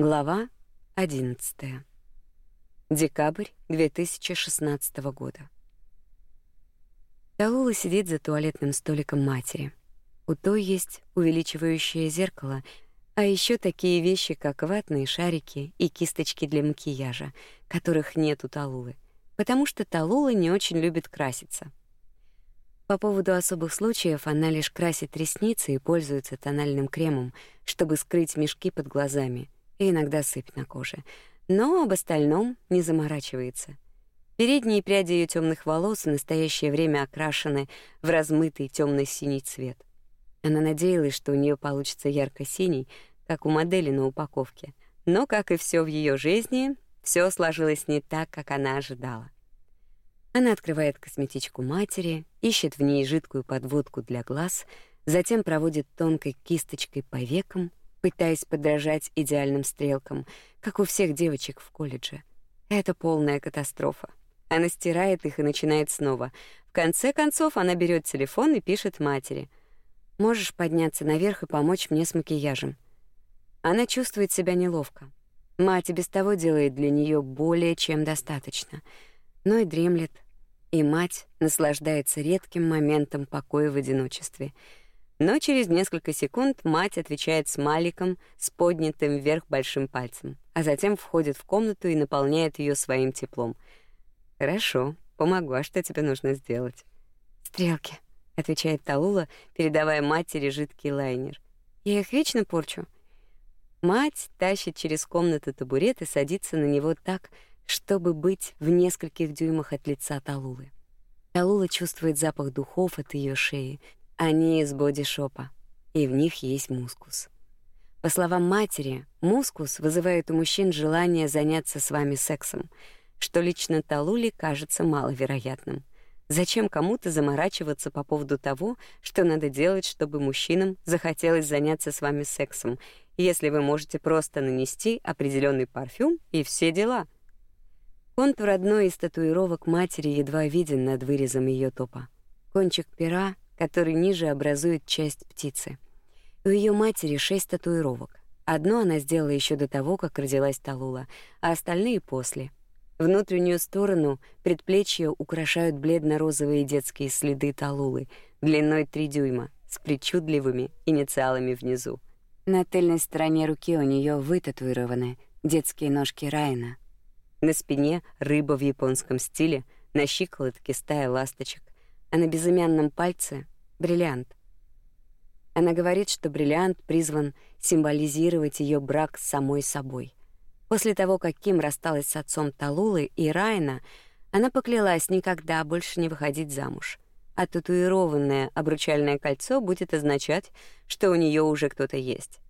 Глава 11. Декабрь 2016 года. Талула сидит за туалетным столиком матери. У той есть увеличивающее зеркало, а еще такие вещи, как ватные шарики и кисточки для макияжа, которых нет у Талулы, потому что Талула не очень любит краситься. По поводу особых случаев она лишь красит ресницы и пользуется тональным кремом, чтобы скрыть мешки под глазами — и иногда сыпь на коже, но об остальном не заморачивается. Передние пряди ее темных волос в настоящее время окрашены в размытый темно синий цвет. Она надеялась, что у нее получится ярко-синий, как у модели на упаковке. Но, как и все в ее жизни, все сложилось не так, как она ожидала. Она открывает косметичку матери, ищет в ней жидкую подводку для глаз, затем проводит тонкой кисточкой по векам, пытаясь подражать идеальным стрелкам, как у всех девочек в колледже. Это полная катастрофа. Она стирает их и начинает снова. В конце концов она берет телефон и пишет матери: "Можешь подняться наверх и помочь мне с макияжем?" Она чувствует себя неловко. Мать без того делает для нее более чем достаточно, но и дремлет, и мать наслаждается редким моментом покоя в одиночестве — но через несколько секунд мать отвечает с Маликом с поднятым вверх большим пальцем, а затем входит в комнату и наполняет ее своим теплом. «Хорошо, помогу, а что тебе нужно сделать?» «Стрелки», — отвечает Талула, передавая матери жидкий лайнер. «Я их вечно порчу». Мать тащит через комнату табурет и садится на него так, чтобы быть в нескольких дюймах от лица Талулы. Талула чувствует запах духов от ее шеи, они из бодишопа, и в них есть мускус. По словам матери, мускус вызывает у мужчин желание заняться с вами сексом, что лично Талуле кажется маловероятным. Зачем кому-то заморачиваться по поводу того, что надо делать, чтобы мужчинам захотелось заняться с вами сексом, если вы можете просто нанести определенный парфюм и все дела? Контур одной из татуировок матери едва виден над вырезом ее топа. Кончик пера который ниже образует часть птицы. У ее матери шесть татуировок. Одну она сделала еще до того, как родилась Талула, а остальные после. Внутреннюю сторону предплечья украшают бледно-розовые детские следы Талулы длиной 3 дюйма с причудливыми инициалами внизу. На тыльной стороне руки у нее вытатуированы детские ножки Райана. На спине рыба в японском стиле, на щиколотке стая ласточек а на безымянном пальце — бриллиант. Она говорит, что бриллиант призван символизировать ее брак с самой собой. После того, как Ким рассталась с отцом Талулы и Райна, она поклялась никогда больше не выходить замуж. А татуированное обручальное кольцо будет означать, что у нее уже кто-то есть.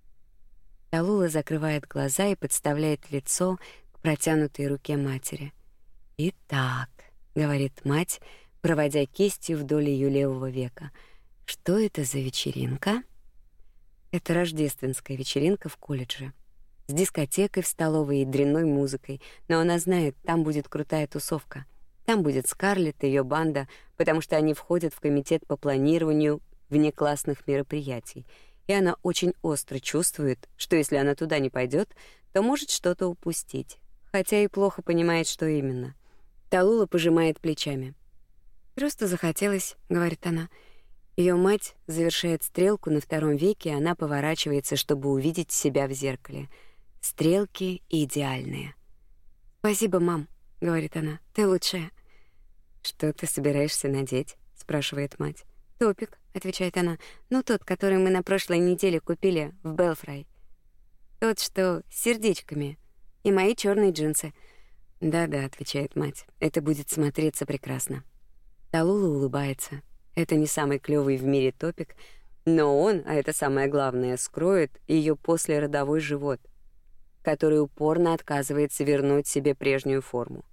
Талула закрывает глаза и подставляет лицо к протянутой руке матери. «Итак», — говорит мать, — проводя кистью вдоль ее левого века. Что это за вечеринка? Это рождественская вечеринка в колледже. С дискотекой в столовой и дрянной музыкой, но она знает, там будет крутая тусовка. Там будет Скарлетт и ее банда, потому что они входят в комитет по планированию внеклассных мероприятий. И она очень остро чувствует, что если она туда не пойдет, то может что-то упустить, хотя и плохо понимает, что именно. Талула пожимает плечами. Просто захотелось, говорит она. Ее мать завершает стрелку на втором веке, и она поворачивается, чтобы увидеть себя в зеркале. Стрелки идеальные. Спасибо, мам, говорит она. Ты лучшая. Что ты собираешься надеть? спрашивает мать. Топик, отвечает она. Ну тот, который мы на прошлой неделе купили в Белфрай. Тот, что с сердечками. И мои черные джинсы. Да-да, отвечает мать. Это будет смотреться прекрасно. Талула улыбается. Это не самый клёвый в мире топик, но он, а это самое главное, скроет её послеродовой живот, который упорно отказывается вернуть себе прежнюю форму.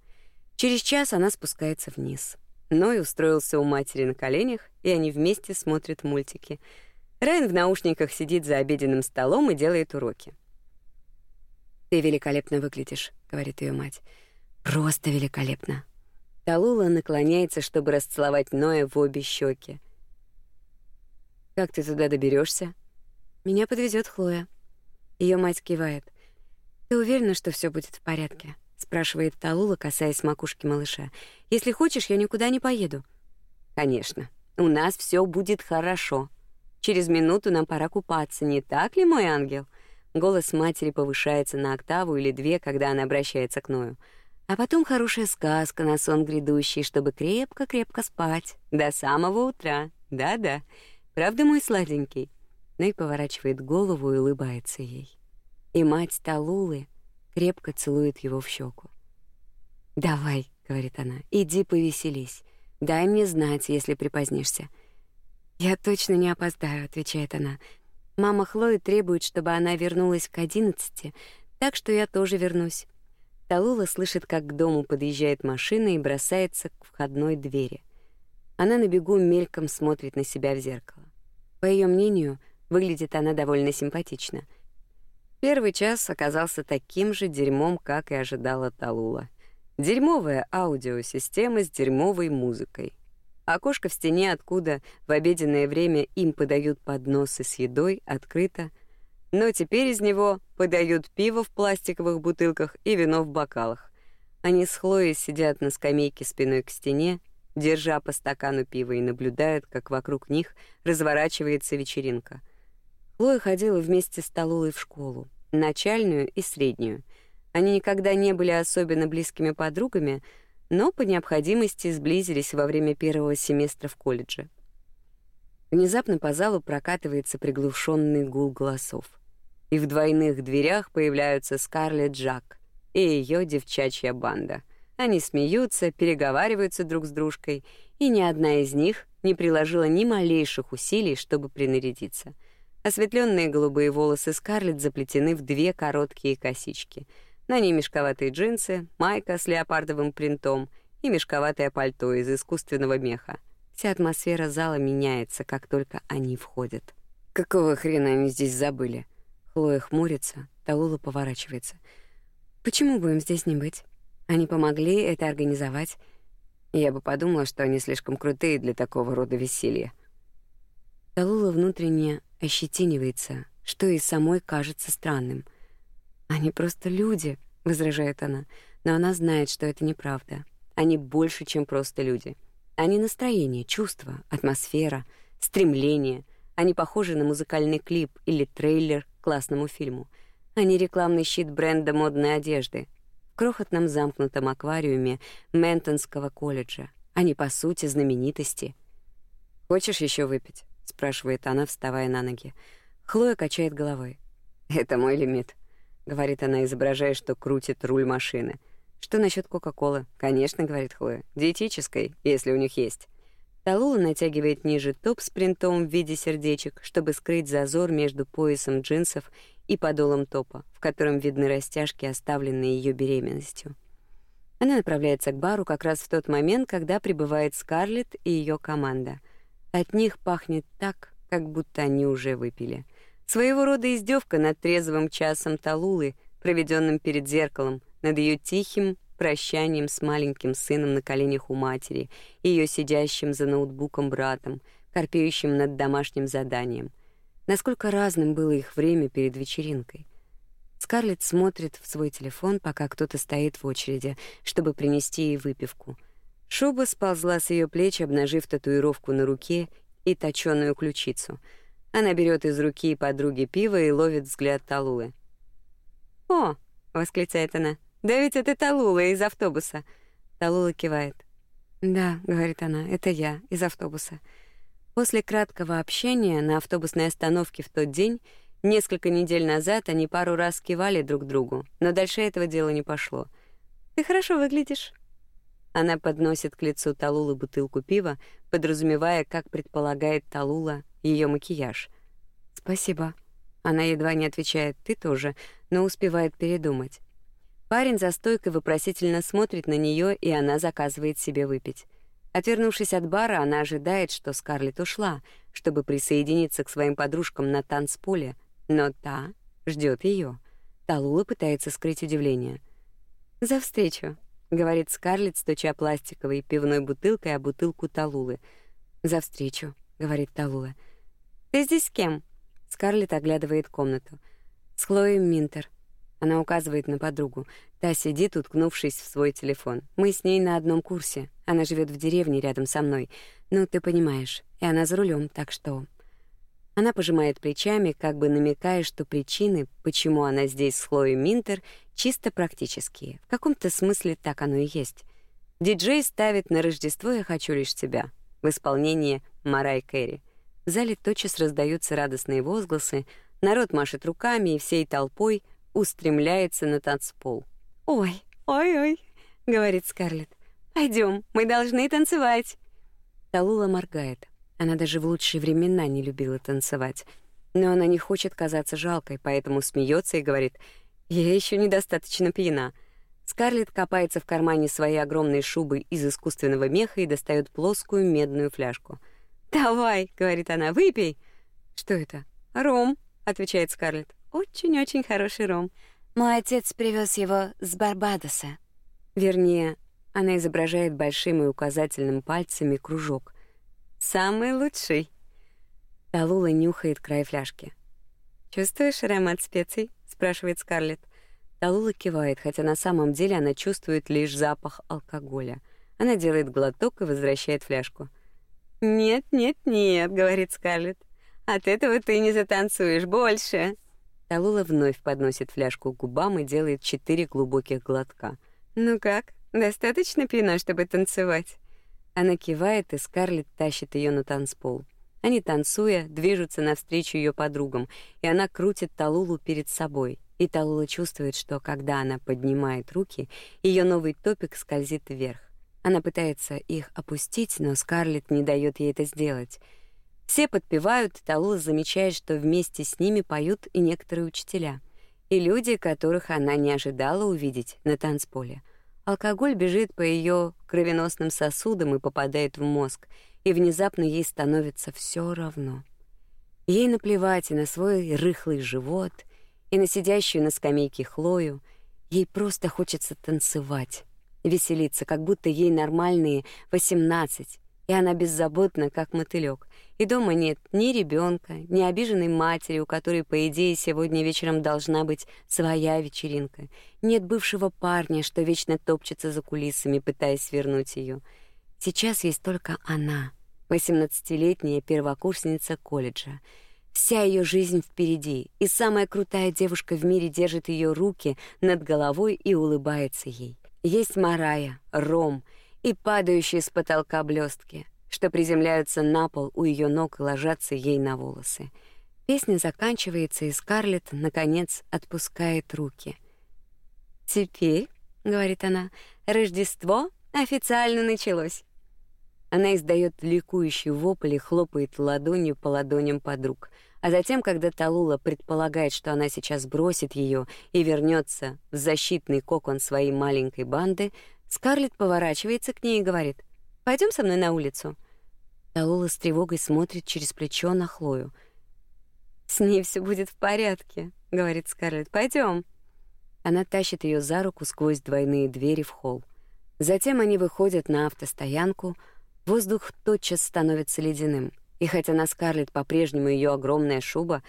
Через час она спускается вниз. Ной устроился у матери на коленях, и они вместе смотрят мультики. Райан в наушниках сидит за обеденным столом и делает уроки. «Ты великолепно выглядишь», — говорит её мать. «Просто великолепно», Талула наклоняется, чтобы расцеловать Ноя в обе щеки. Как ты туда доберешься? Меня подвезет Хлоя. Ее мать кивает. Ты уверена, что все будет в порядке? спрашивает Талула, касаясь макушки малыша. Если хочешь, я никуда не поеду. Конечно. У нас все будет хорошо. Через минуту нам пора купаться, не так ли, мой ангел? Голос матери повышается на октаву или две, когда она обращается к Ною. А потом хорошая сказка на сон грядущий, чтобы крепко-крепко спать до самого утра. Да-да. Правда, мой сладенький? Ной поворачивает голову и улыбается ей. И мать Талулы крепко целует его в щеку. «Давай», — говорит она, — «иди повеселись. Дай мне знать, если припозднишься». «Я точно не опоздаю», — отвечает она. «Мама Хлои требует, чтобы она вернулась к одиннадцати, так что я тоже вернусь». Талула слышит, как к дому подъезжает машина и бросается к входной двери. Она на бегу мельком смотрит на себя в зеркало. По ее мнению, выглядит она довольно симпатично — Первый час оказался таким же дерьмом, как и ожидала Талула. Дерьмовая аудиосистема с дерьмовой музыкой. Окошко в стене, откуда в обеденное время им подают подносы с едой, открыто, но теперь из него подают пиво в пластиковых бутылках и вино в бокалах. Они с Хлоей сидят на скамейке спиной к стене, держа по стакану пива и наблюдают, как вокруг них разворачивается вечеринка — Хлоя ходила вместе с Талулой в школу, начальную и среднюю. Они никогда не были особенно близкими подругами, но по необходимости сблизились во время первого семестра в колледже. Внезапно по залу прокатывается приглушенный гул голосов. И в двойных дверях появляются Скарлетт Джак и ее девчачья банда. Они смеются, переговариваются друг с дружкой, и ни одна из них не приложила ни малейших усилий, чтобы принарядиться — Осветленные голубые волосы Скарлетт заплетены в две короткие косички. На ней мешковатые джинсы, майка с леопардовым принтом и мешковатое пальто из искусственного меха. Вся атмосфера зала меняется, как только они входят. Какого хрена они здесь забыли? Хлоя хмурится, Талула поворачивается. Почему бы им здесь не быть? Они помогли это организовать. Я бы подумала, что они слишком крутые для такого рода веселья. Талула внутренне ощетинивается, что и самой кажется странным. «Они просто люди», — возражает она, но она знает, что это неправда. Они больше, чем просто люди. Они настроение, чувства, атмосфера, стремление. Они похожи на музыкальный клип или трейлер к классному фильму. Они рекламный щит бренда модной одежды. В крохотном замкнутом аквариуме Ментонского колледжа. Они, по сути, знаменитости. «Хочешь еще выпить?» спрашивает она, вставая на ноги. Хлоя качает головой. Это мой лимит, говорит она, изображая, что крутит руль машины. Что насчет Кока-колы? Конечно, говорит Хлоя. Диетической, если у них есть. Талула натягивает ниже топ с принтом в виде сердечек, чтобы скрыть зазор между поясом джинсов и подолом топа, в котором видны растяжки, оставленные ее беременностью. Она направляется к бару как раз в тот момент, когда прибывает Скарлетт и ее команда — от них пахнет так, как будто они уже выпили. Своего рода издевка над трезвым часом Талулы, проведенным перед зеркалом, над ее тихим прощанием с маленьким сыном на коленях у матери, ее сидящим за ноутбуком братом, корпеющим над домашним заданием. Насколько разным было их время перед вечеринкой. Скарлетт смотрит в свой телефон, пока кто-то стоит в очереди, чтобы принести ей выпивку. Шуба сползла с ее плеч, обнажив татуировку на руке и точёную ключицу. Она берет из руки подруги пиво и ловит взгляд Талулы. «О!» — восклицает она. «Да ведь это Талула из автобуса!» Талула кивает. «Да», — говорит она, — «это я, из автобуса». После краткого общения на автобусной остановке в тот день, несколько недель назад, они пару раз кивали друг другу, но дальше этого дела не пошло. «Ты хорошо выглядишь», она подносит к лицу Талулы бутылку пива, подразумевая, как предполагает Талула, ее макияж. «Спасибо». Она едва не отвечает «ты тоже», но успевает передумать. Парень за стойкой вопросительно смотрит на нее, и она заказывает себе выпить. Отвернувшись от бара, она ожидает, что Скарлетт ушла, чтобы присоединиться к своим подружкам на танцполе, но та ждет ее. Талула пытается скрыть удивление. «За встречу», — говорит Скарлетт, стуча пластиковой пивной бутылкой о бутылку Талулы. «За встречу», — говорит Талула. «Ты здесь с кем?» Скарлетт оглядывает комнату. «С Хлоей Минтер». Она указывает на подругу. Та сидит, уткнувшись в свой телефон. Мы с ней на одном курсе. Она живет в деревне рядом со мной. Ну, ты понимаешь. И она за рулем, так что... Она пожимает плечами, как бы намекая, что причины, почему она здесь с Хлоей Минтер, чисто практические. В каком-то смысле так оно и есть. Диджей ставит на Рождество «Я хочу лишь тебя» в исполнении Марай Кэрри. В зале тотчас раздаются радостные возгласы, народ машет руками и всей толпой устремляется на танцпол. «Ой, ой-ой», — говорит Скарлетт, — «пойдем, мы должны танцевать». Талула моргает. Она даже в лучшие времена не любила танцевать. Но она не хочет казаться жалкой, поэтому смеется и говорит, «Я еще недостаточно пьяна». Скарлетт копается в кармане своей огромной шубы из искусственного меха и достает плоскую медную фляжку. «Давай», — говорит она, — «выпей». «Что это?» «Ром», — отвечает Скарлетт. «Очень-очень хороший ром. Мой отец привез его с Барбадоса». Вернее, она изображает большим и указательным пальцами кружок. «Самый лучший». Талула нюхает край фляжки. «Чувствуешь аромат специй?» — спрашивает Скарлетт. Талула кивает, хотя на самом деле она чувствует лишь запах алкоголя. Она делает глоток и возвращает фляжку. «Нет, нет, нет», — говорит Скарлетт. «От этого ты не затанцуешь больше». Талула вновь подносит фляжку к губам и делает четыре глубоких глотка. «Ну как, достаточно пьяна, чтобы танцевать?» Она кивает, и Скарлетт тащит ее на танцпол. Они, танцуя, движутся навстречу ее подругам, и она крутит Талулу перед собой — и Талула чувствует, что когда она поднимает руки, ее новый топик скользит вверх. Она пытается их опустить, но Скарлетт не дает ей это сделать. Все подпевают, Талула замечает, что вместе с ними поют и некоторые учителя, и люди, которых она не ожидала увидеть на танцполе. Алкоголь бежит по ее кровеносным сосудам и попадает в мозг, и внезапно ей становится все равно. Ей наплевать и на свой рыхлый живот — и на сидящую на скамейке Хлою. Ей просто хочется танцевать, веселиться, как будто ей нормальные 18, и она беззаботна, как мотылёк. И дома нет ни ребенка, ни обиженной матери, у которой, по идее, сегодня вечером должна быть своя вечеринка. Нет бывшего парня, что вечно топчется за кулисами, пытаясь вернуть ее. Сейчас есть только она, 18-летняя первокурсница колледжа — Вся ее жизнь впереди, и самая крутая девушка в мире держит ее руки над головой и улыбается ей. Есть Марая, Ром и падающие с потолка блестки, что приземляются на пол у ее ног и ложатся ей на волосы. Песня заканчивается, и Скарлетт наконец отпускает руки. "Теперь", говорит она, "Рождество официально началось". Она издает ликующий вопль и хлопает ладонью по ладоням подруг. А затем, когда Талула предполагает, что она сейчас бросит ее и вернется в защитный кокон своей маленькой банды, Скарлетт поворачивается к ней и говорит: "Пойдем со мной на улицу". Талула с тревогой смотрит через плечо на Хлою. "С ней все будет в порядке", говорит Скарлетт. Пойдем. Она тащит ее за руку сквозь двойные двери в холл. Затем они выходят на автостоянку. Воздух тотчас становится ледяным. И хотя на Скарлетт по-прежнему ее огромная шуба,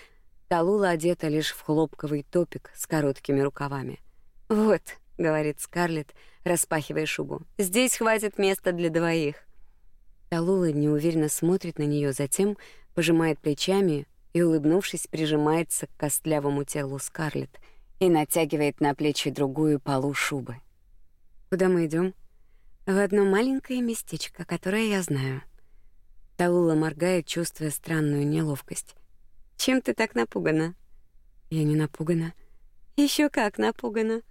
Талула одета лишь в хлопковый топик с короткими рукавами. «Вот», — говорит Скарлетт, распахивая шубу, — «здесь хватит места для двоих». Талула неуверенно смотрит на нее, затем пожимает плечами и, улыбнувшись, прижимается к костлявому телу Скарлетт и натягивает на плечи другую полу шубы. «Куда мы идем? «В одно маленькое местечко, которое я знаю». Талула моргает, чувствуя странную неловкость. «Чем ты так напугана?» «Я не напугана». Еще как напугана».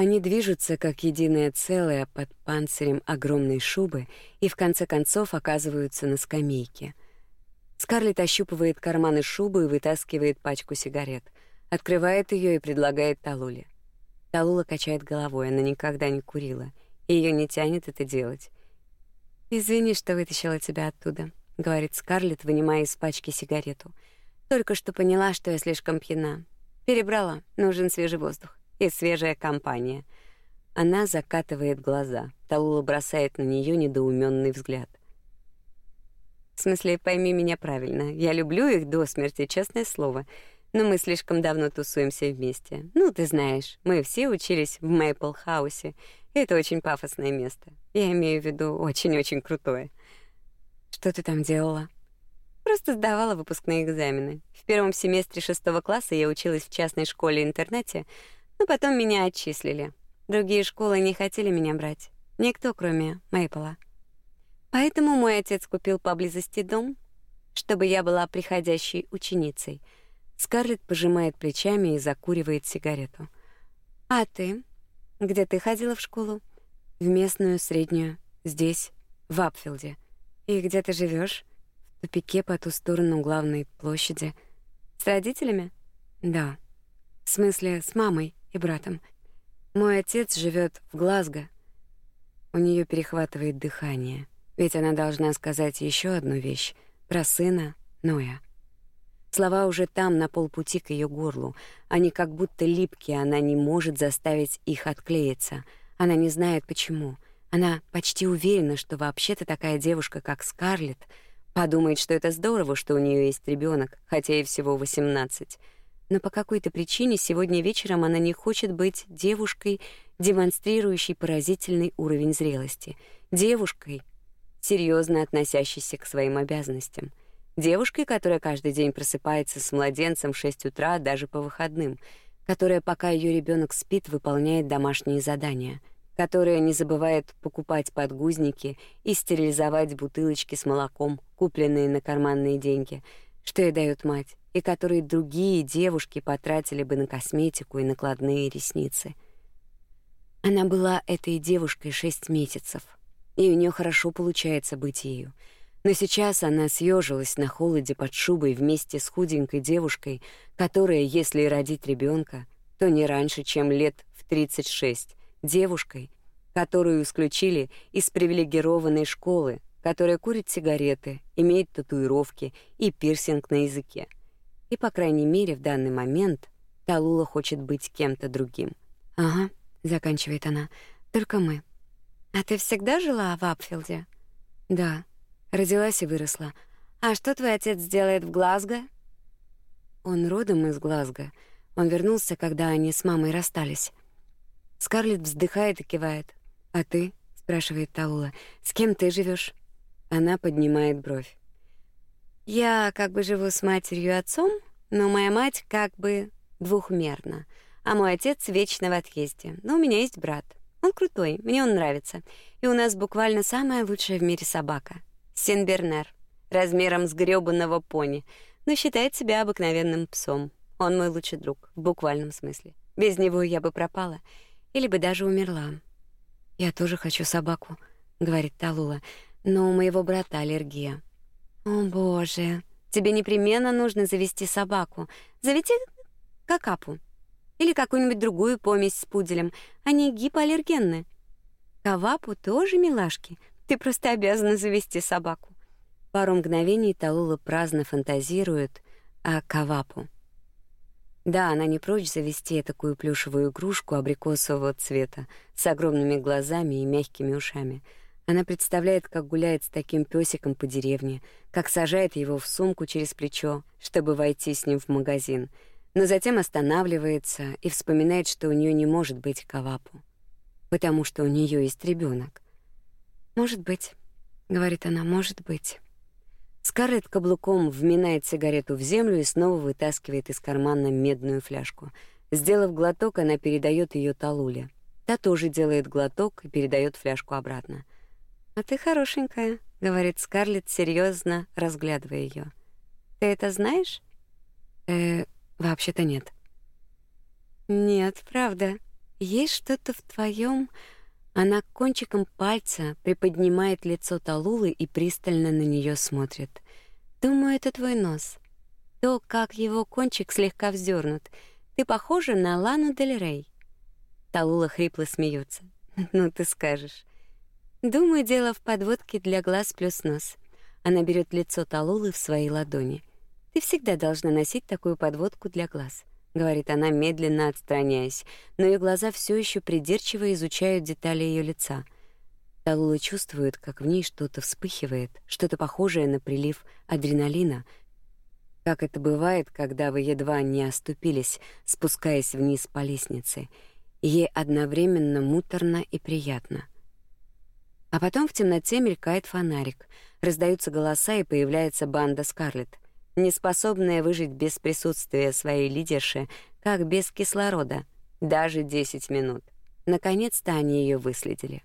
Они движутся как единое целое под панцирем огромной шубы и в конце концов оказываются на скамейке. Скарлетт ощупывает карманы шубы и вытаскивает пачку сигарет, открывает ее и предлагает Талуле. Талула качает головой, она никогда не курила, и ее не тянет это делать. «Извини, что вытащила тебя оттуда», — говорит Скарлетт, вынимая из пачки сигарету. «Только что поняла, что я слишком пьяна. Перебрала, нужен свежий воздух и свежая компания». Она закатывает глаза. Талула бросает на нее недоуменный взгляд. В смысле, пойми меня правильно. Я люблю их до смерти, честное слово. но мы слишком давно тусуемся вместе. Ну, ты знаешь, мы все учились в Мейпл-хаусе. Это очень пафосное место. Я имею в виду очень-очень крутое. Что ты там делала? Просто сдавала выпускные экзамены. В первом семестре шестого класса я училась в частной школе-интернете, но потом меня отчислили. Другие школы не хотели меня брать. Никто, кроме Мейпла. Поэтому мой отец купил поблизости дом, чтобы я была приходящей ученицей. Скарлетт пожимает плечами и закуривает сигарету. А ты? Где ты ходила в школу? В местную, среднюю, здесь, в Апфилде. И где ты живешь? В тупике по ту сторону главной площади. С родителями? Да. В смысле, с мамой и братом. Мой отец живет в Глазго. У нее перехватывает дыхание, ведь она должна сказать еще одну вещь про сына Ноя. Слова уже там, на полпути к ее горлу. Они как будто липкие, она не может заставить их отклеиться. Она не знает почему. Она почти уверена, что вообще-то такая девушка, как Скарлетт, подумает, что это здорово, что у нее есть ребенок, хотя ей всего 18. Но по какой-то причине сегодня вечером она не хочет быть девушкой, демонстрирующей поразительный уровень зрелости, девушкой, серьезно относящейся к своим обязанностям, девушкой, которая каждый день просыпается с младенцем в 6 утра даже по выходным, которая, пока ее ребенок спит, выполняет домашние задания, которая не забывает покупать подгузники и стерилизовать бутылочки с молоком, купленные на карманные деньги, что ей дает мать, и которые другие девушки потратили бы на косметику и накладные ресницы. Она была этой девушкой шесть месяцев, и у нее хорошо получается быть ею. Но сейчас она съежилась на холоде под шубой вместе с худенькой девушкой, которая, если родить ребенка, то не раньше, чем лет в 36, девушкой, которую исключили из привилегированной школы, которая курит сигареты, имеет татуировки и пирсинг на языке. И, по крайней мере, в данный момент Талула хочет быть кем-то другим. «Ага», — заканчивает она, — «только мы». «А ты всегда жила в Апфилде?» «Да, родилась и выросла. А что твой отец делает в Глазго?» Он родом из Глазго. Он вернулся, когда они с мамой расстались. Скарлетт вздыхает и кивает. «А ты?» — спрашивает Таула. «С кем ты живешь? Она поднимает бровь. «Я как бы живу с матерью и отцом, но моя мать как бы двухмерна, а мой отец вечно в отъезде. Но у меня есть брат. Он крутой, мне он нравится. И у нас буквально самая лучшая в мире собака. Сенбернер, размером с грёбаного пони, но считает себя обыкновенным псом. Он мой лучший друг, в буквальном смысле. Без него я бы пропала или бы даже умерла. «Я тоже хочу собаку», — говорит Талула, «но у моего брата аллергия». «О, боже, тебе непременно нужно завести собаку. Заведи какапу или какую-нибудь другую помесь с пуделем. Они гипоаллергенны. Кавапу тоже милашки. Ты просто обязана завести собаку». Пару мгновений Талула праздно фантазирует о кавапу. Да, она не прочь завести такую плюшевую игрушку абрикосового цвета с огромными глазами и мягкими ушами. Она представляет, как гуляет с таким песиком по деревне, как сажает его в сумку через плечо, чтобы войти с ним в магазин, но затем останавливается и вспоминает, что у нее не может быть кавапу, потому что у нее есть ребенок. Может быть, говорит она, может быть. Скарлетт каблуком вминает сигарету в землю и снова вытаскивает из кармана медную фляжку. Сделав глоток, она передает ее Талуле. Та тоже делает глоток и передает фляжку обратно. «А ты хорошенькая», — говорит Скарлетт, серьезно разглядывая ее. «Ты это знаешь?» «Э, вообще-то нет». «Нет, правда. Есть что-то в твоем она кончиком пальца приподнимает лицо Талулы и пристально на нее смотрит. Думаю, это твой нос. То, как его кончик слегка вздернут. Ты похожа на Лану Дель Рей. Талула хрипло смеется. Ну ты скажешь. Думаю, дело в подводке для глаз плюс нос. Она берет лицо Талулы в свои ладони. Ты всегда должна носить такую подводку для глаз говорит она, медленно отстраняясь, но ее глаза все еще придирчиво изучают детали ее лица. Талула чувствует, как в ней что-то вспыхивает, что-то похожее на прилив адреналина, как это бывает, когда вы едва не оступились, спускаясь вниз по лестнице. Ей одновременно муторно и приятно. А потом в темноте мелькает фонарик, раздаются голоса и появляется банда Скарлетт, неспособная выжить без присутствия своей лидерши, как без кислорода, даже 10 минут. Наконец-то они ее выследили.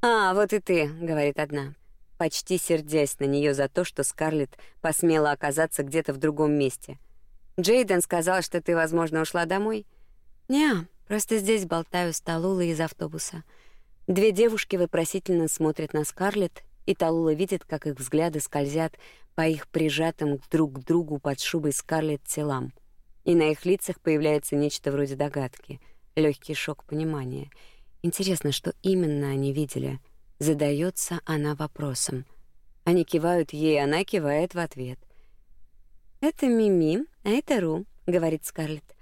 «А, вот и ты», — говорит одна, почти сердясь на нее за то, что Скарлетт посмела оказаться где-то в другом месте. «Джейден сказал, что ты, возможно, ушла домой?» «Не, просто здесь болтаю с Талулой из автобуса». Две девушки вопросительно смотрят на Скарлетт, и Талула видит, как их взгляды скользят по их прижатым друг к другу под шубой Скарлетт телам. И на их лицах появляется нечто вроде догадки, легкий шок понимания. Интересно, что именно они видели. Задается она вопросом. Они кивают ей, она кивает в ответ. «Это Мими, а это Ру», — говорит Скарлетт.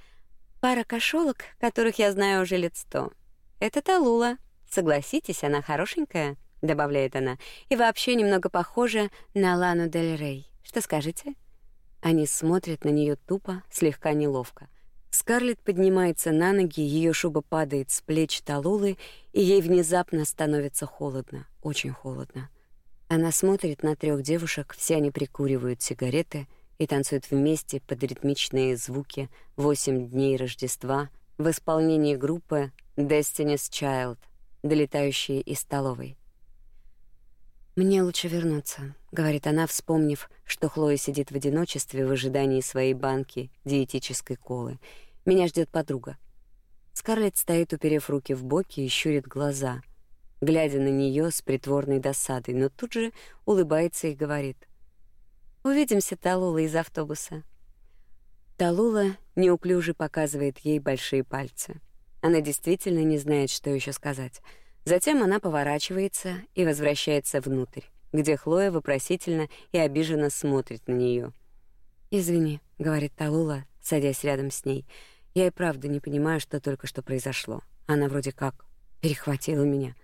«Пара кошелок, которых я знаю уже лет сто. Это Талула, Согласитесь, она хорошенькая, добавляет она, и вообще немного похожа на Лану Дель Рей. Что скажете? Они смотрят на нее тупо, слегка неловко. Скарлетт поднимается на ноги, ее шуба падает с плеч Талулы, и ей внезапно становится холодно, очень холодно. Она смотрит на трех девушек, все они прикуривают сигареты и танцуют вместе под ритмичные звуки «Восемь дней Рождества» в исполнении группы Destiny's Child долетающие из столовой. «Мне лучше вернуться», — говорит она, вспомнив, что Хлоя сидит в одиночестве в ожидании своей банки диетической колы. «Меня ждет подруга». Скарлетт стоит, уперев руки в боки и щурит глаза, глядя на нее с притворной досадой, но тут же улыбается и говорит. «Увидимся, Талула, из автобуса». Талула неуклюже показывает ей большие пальцы. Она действительно не знает, что еще сказать. Затем она поворачивается и возвращается внутрь, где Хлоя вопросительно и обиженно смотрит на нее. «Извини», — говорит Талула, садясь рядом с ней. «Я и правда не понимаю, что только что произошло. Она вроде как перехватила меня».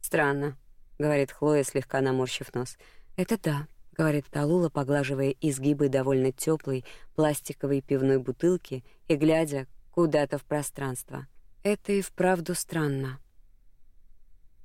«Странно», — говорит Хлоя, слегка наморщив нос. «Это да», — говорит Талула, поглаживая изгибы довольно теплой пластиковой пивной бутылки и глядя куда-то в пространство. Это и вправду странно.